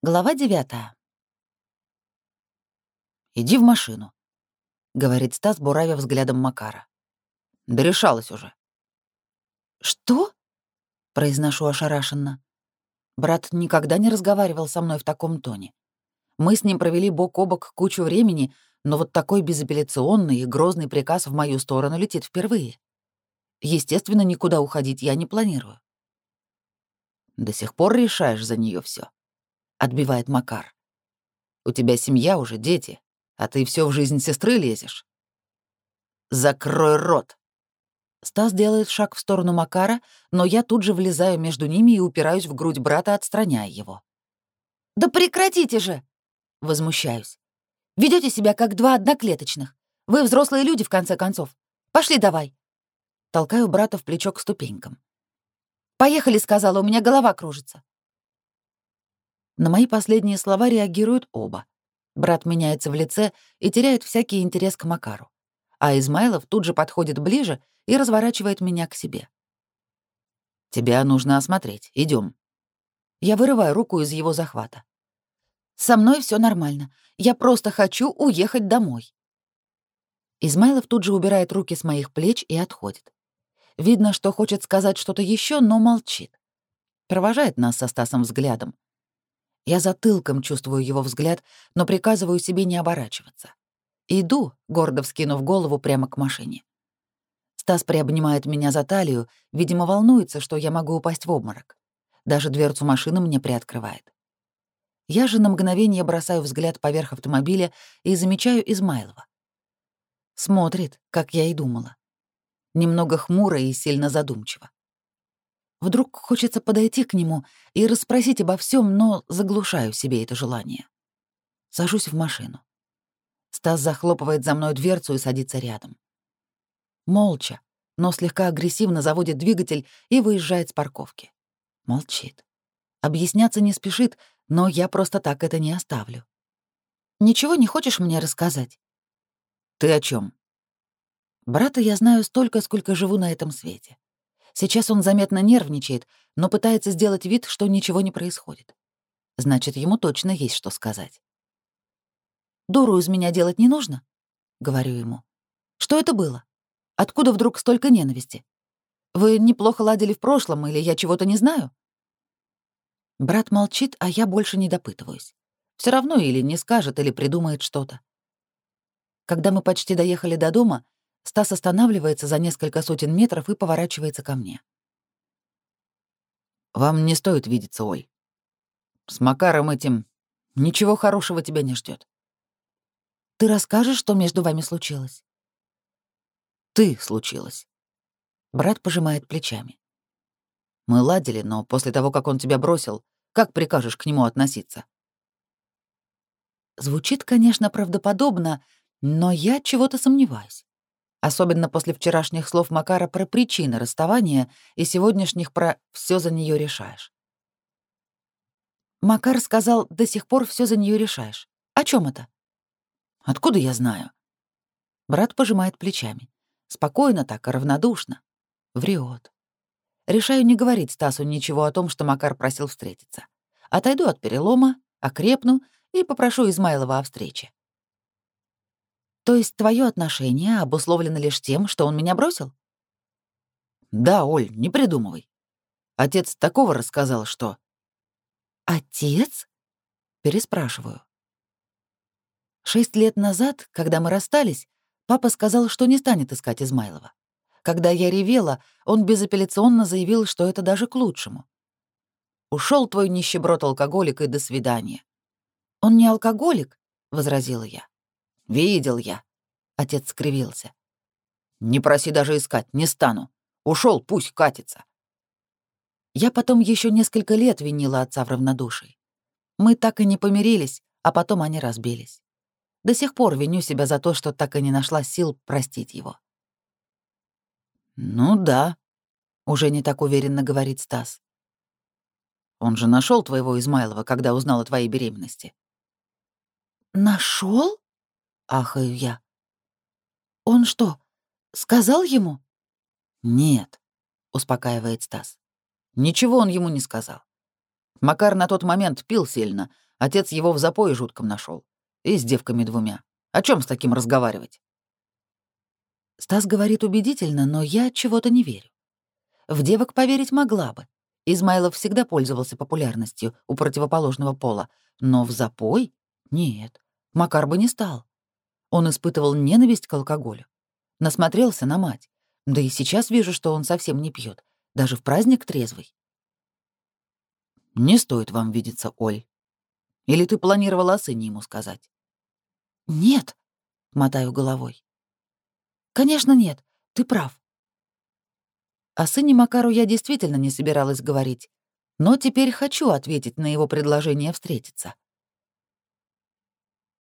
Глава 9. «Иди в машину», — говорит Стас, буравя взглядом Макара. «Дорешалась уже». «Что?» — произношу ошарашенно. Брат никогда не разговаривал со мной в таком тоне. Мы с ним провели бок о бок кучу времени, но вот такой безапелляционный и грозный приказ в мою сторону летит впервые. Естественно, никуда уходить я не планирую. «До сих пор решаешь за нее все отбивает Макар. У тебя семья уже, дети, а ты все в жизнь сестры лезешь. Закрой рот. Стас делает шаг в сторону Макара, но я тут же влезаю между ними и упираюсь в грудь брата, отстраняя его. Да прекратите же! Возмущаюсь. Ведете себя как два одноклеточных. Вы взрослые люди, в конце концов. Пошли давай. Толкаю брата в плечо к ступенькам. «Поехали», — сказала, — «у меня голова кружится». На мои последние слова реагируют оба. Брат меняется в лице и теряет всякий интерес к Макару. А Измайлов тут же подходит ближе и разворачивает меня к себе. «Тебя нужно осмотреть. Идем. Я вырываю руку из его захвата. «Со мной все нормально. Я просто хочу уехать домой». Измайлов тут же убирает руки с моих плеч и отходит. Видно, что хочет сказать что-то еще, но молчит. Провожает нас со Стасом взглядом я затылком чувствую его взгляд, но приказываю себе не оборачиваться. Иду, гордо вскинув голову прямо к машине. Стас приобнимает меня за талию, видимо, волнуется, что я могу упасть в обморок. Даже дверцу машины мне приоткрывает. Я же на мгновение бросаю взгляд поверх автомобиля и замечаю Измайлова. Смотрит, как я и думала. Немного хмуро и сильно задумчиво. Вдруг хочется подойти к нему и расспросить обо всем, но заглушаю себе это желание. Сажусь в машину. Стас захлопывает за мной дверцу и садится рядом. Молча, но слегка агрессивно заводит двигатель и выезжает с парковки. Молчит. Объясняться не спешит, но я просто так это не оставлю. «Ничего не хочешь мне рассказать?» «Ты о чем? «Брата я знаю столько, сколько живу на этом свете. Сейчас он заметно нервничает, но пытается сделать вид, что ничего не происходит. Значит, ему точно есть что сказать. «Дуру из меня делать не нужно?» — говорю ему. «Что это было? Откуда вдруг столько ненависти? Вы неплохо ладили в прошлом, или я чего-то не знаю?» Брат молчит, а я больше не допытываюсь. Все равно или не скажет, или придумает что-то. Когда мы почти доехали до дома, Стас останавливается за несколько сотен метров и поворачивается ко мне. «Вам не стоит видеться, Ой. С Макаром этим ничего хорошего тебя не ждет. «Ты расскажешь, что между вами случилось?» «Ты случилось». Брат пожимает плечами. «Мы ладили, но после того, как он тебя бросил, как прикажешь к нему относиться?» Звучит, конечно, правдоподобно, но я чего-то сомневаюсь. Особенно после вчерашних слов Макара про причины расставания и сегодняшних про все за нее решаешь. Макар сказал, до сих пор все за нее решаешь. О чем это? Откуда я знаю? Брат пожимает плечами. Спокойно так, равнодушно. Врет. Решаю не говорить Стасу ничего о том, что Макар просил встретиться. Отойду от перелома, окрепну и попрошу Измайлова о встрече. То есть твое отношение обусловлено лишь тем, что он меня бросил? Да, Оль, не придумывай. Отец такого рассказал, что... Отец? Переспрашиваю. Шесть лет назад, когда мы расстались, папа сказал, что не станет искать Измайлова. Когда я ревела, он безапелляционно заявил, что это даже к лучшему. Ушел твой нищеброд-алкоголик и до свидания». «Он не алкоголик», — возразила я. Видел я. Отец скривился. Не проси даже искать, не стану. Ушел, пусть катится. Я потом еще несколько лет винила отца в равнодушии. Мы так и не помирились, а потом они разбились. До сих пор виню себя за то, что так и не нашла сил простить его. «Ну да», — уже не так уверенно говорит Стас. «Он же нашел твоего Измайлова, когда узнал о твоей беременности». «Нашел?» ахаю я. «Он что, сказал ему?» «Нет», — успокаивает Стас. «Ничего он ему не сказал. Макар на тот момент пил сильно, отец его в запое жутком нашел. И с девками двумя. О чем с таким разговаривать?» Стас говорит убедительно, но я чего-то не верю. В девок поверить могла бы. Измайлов всегда пользовался популярностью у противоположного пола, но в запой — нет, Макар бы не стал. Он испытывал ненависть к алкоголю. Насмотрелся на мать. Да и сейчас вижу, что он совсем не пьет, даже в праздник трезвый. «Не стоит вам видеться, Оль. Или ты планировала о сыне ему сказать?» «Нет», — мотаю головой. «Конечно нет, ты прав». О сыне Макару я действительно не собиралась говорить, но теперь хочу ответить на его предложение встретиться.